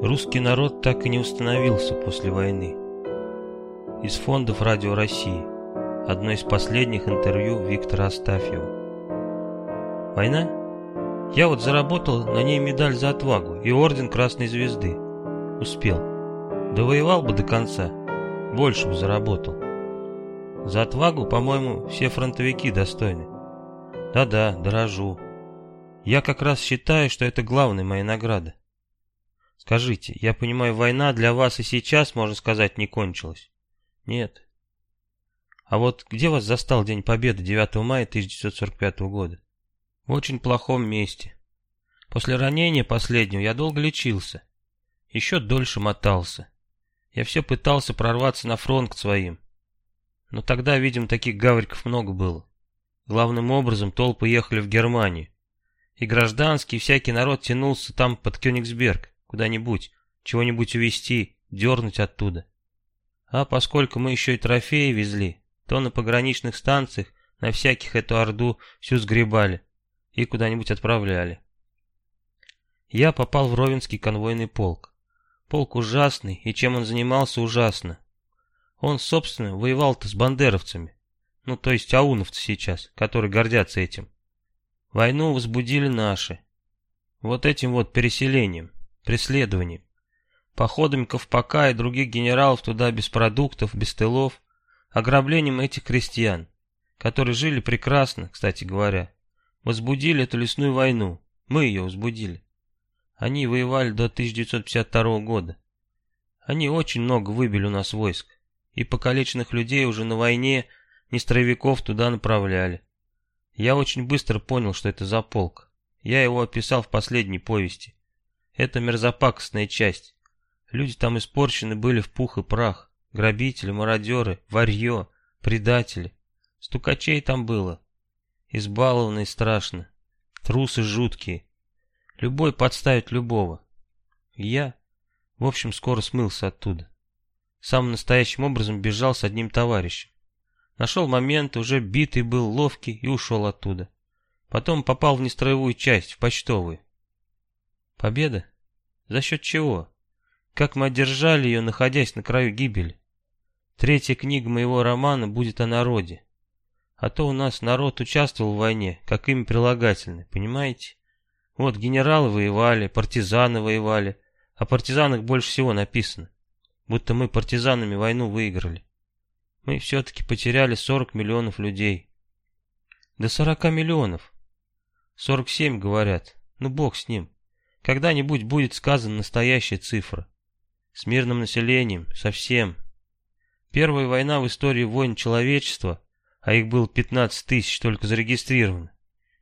Русский народ так и не установился после войны. Из фондов Радио России. Одно из последних интервью Виктора Астафьева. Война? Я вот заработал на ней медаль за отвагу и орден Красной Звезды. Успел. Довоевал бы до конца. Больше бы заработал. За отвагу, по-моему, все фронтовики достойны. Да-да, дорожу. Я как раз считаю, что это главная моя награда. Скажите, я понимаю, война для вас и сейчас, можно сказать, не кончилась? Нет. А вот где вас застал День Победы 9 мая 1945 года? В очень плохом месте. После ранения последнего я долго лечился. Еще дольше мотался. Я все пытался прорваться на фронт к своим. Но тогда, видим, таких гавриков много было. Главным образом толпы ехали в Германию. И гражданский, всякий народ тянулся там под Кёнигсберг куда-нибудь, чего-нибудь увезти, дернуть оттуда. А поскольку мы еще и трофеи везли, то на пограничных станциях на всяких эту орду всю сгребали и куда-нибудь отправляли. Я попал в Ровенский конвойный полк. Полк ужасный, и чем он занимался ужасно. Он, собственно, воевал-то с бандеровцами. Ну, то есть ауновцы сейчас, которые гордятся этим. Войну возбудили наши. Вот этим вот переселением преследованием, походами Ковпака и других генералов туда без продуктов, без тылов, ограблением этих крестьян, которые жили прекрасно, кстати говоря, возбудили эту лесную войну, мы ее возбудили. Они воевали до 1952 года. Они очень много выбили у нас войск, и покалеченных людей уже на войне не строевиков туда направляли. Я очень быстро понял, что это за полк. Я его описал в последней повести. Это мерзопакостная часть. Люди там испорчены были в пух и прах. Грабители, мародеры, варье, предатели. Стукачей там было. Избалованные страшно. Трусы жуткие. Любой подставит любого. я, в общем, скоро смылся оттуда. Самым настоящим образом бежал с одним товарищем. Нашел момент, уже битый был, ловкий и ушел оттуда. Потом попал в нестроевую часть, в почтовую. Победа? За счет чего? Как мы одержали ее, находясь на краю гибели? Третья книга моего романа будет о народе. А то у нас народ участвовал в войне, как имя прилагательное, понимаете? Вот генералы воевали, партизаны воевали. О партизанах больше всего написано. Будто мы партизанами войну выиграли. Мы все-таки потеряли 40 миллионов людей. До 40 миллионов. 47, говорят. Ну, бог с ним. Когда-нибудь будет сказана настоящая цифра. С мирным населением, совсем. Первая война в истории войн человечества, а их было 15 тысяч только зарегистрировано,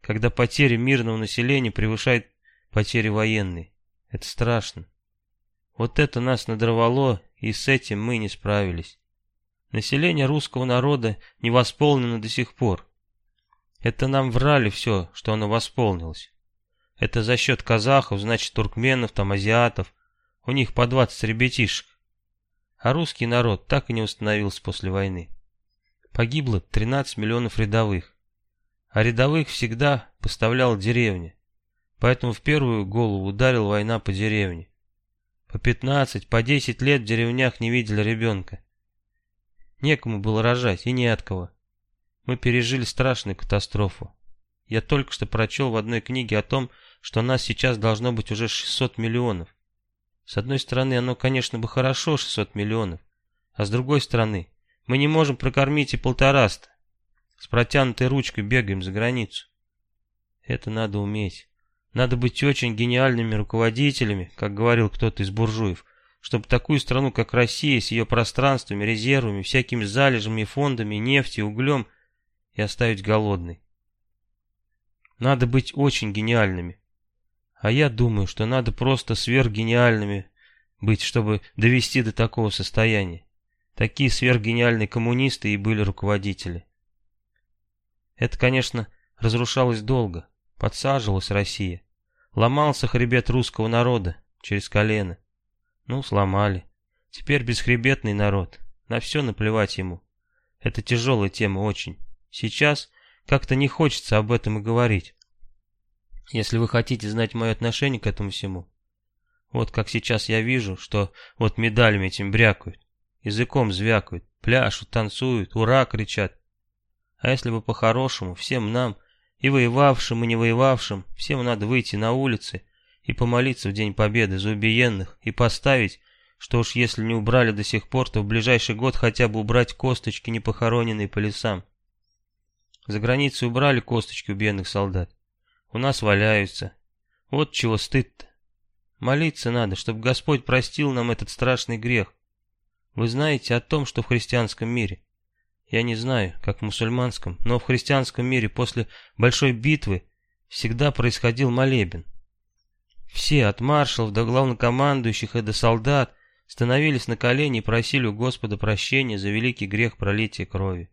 когда потери мирного населения превышают потери военные. Это страшно. Вот это нас надорвало, и с этим мы не справились. Население русского народа не восполнено до сих пор. Это нам врали все, что оно восполнилось. Это за счет казахов, значит, туркменов, там, азиатов. У них по 20 ребятишек. А русский народ так и не установился после войны. Погибло 13 миллионов рядовых. А рядовых всегда поставляла деревня. Поэтому в первую голову ударила война по деревне. По 15, по 10 лет в деревнях не видели ребенка. Некому было рожать и не от кого. Мы пережили страшную катастрофу. Я только что прочел в одной книге о том, что нас сейчас должно быть уже 600 миллионов. С одной стороны, оно, конечно, бы хорошо, 600 миллионов. А с другой стороны, мы не можем прокормить и полтораста. С протянутой ручкой бегаем за границу. Это надо уметь. Надо быть очень гениальными руководителями, как говорил кто-то из буржуев, чтобы такую страну, как Россия, с ее пространствами, резервами, всякими залежами, фондами, нефтью, углем, и оставить голодной. Надо быть очень гениальными. А я думаю, что надо просто сверхгениальными быть, чтобы довести до такого состояния. Такие сверхгениальные коммунисты и были руководители. Это, конечно, разрушалось долго. Подсаживалась Россия. Ломался хребет русского народа через колено. Ну, сломали. Теперь бесхребетный народ. На все наплевать ему. Это тяжелая тема очень. Сейчас как-то не хочется об этом и говорить если вы хотите знать мое отношение к этому всему. Вот как сейчас я вижу, что вот медалями этим брякают, языком звякают, пляшут, танцуют, ура кричат. А если бы по-хорошему, всем нам, и воевавшим, и не воевавшим, всем надо выйти на улицы и помолиться в День Победы за убиенных и поставить, что уж если не убрали до сих пор, то в ближайший год хотя бы убрать косточки, не похороненные по лесам. За границей убрали косточки убиенных солдат. У нас валяются. Вот чего стыд-то. Молиться надо, чтобы Господь простил нам этот страшный грех. Вы знаете о том, что в христианском мире я не знаю, как в мусульманском, но в христианском мире после большой битвы всегда происходил молебен. Все, от маршалов до главнокомандующих и до солдат, становились на колени и просили у Господа прощения за великий грех пролития крови.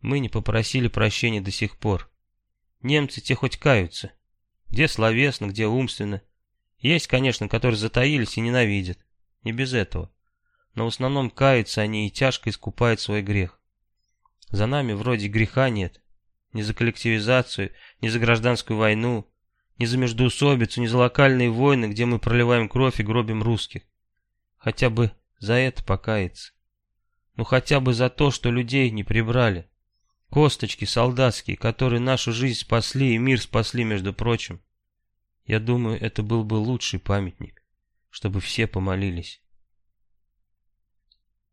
Мы не попросили прощения до сих пор. Немцы те хоть каются. Где словесно, где умственно. Есть, конечно, которые затаились и ненавидят. Не без этого. Но в основном каются они и тяжко искупают свой грех. За нами вроде греха нет. Ни за коллективизацию, ни за гражданскую войну, ни за междоусобицу, ни за локальные войны, где мы проливаем кровь и гробим русских. Хотя бы за это покаяться. Ну хотя бы за то, что людей не прибрали. Косточки солдатские, которые нашу жизнь спасли и мир спасли, между прочим. Я думаю, это был бы лучший памятник, чтобы все помолились.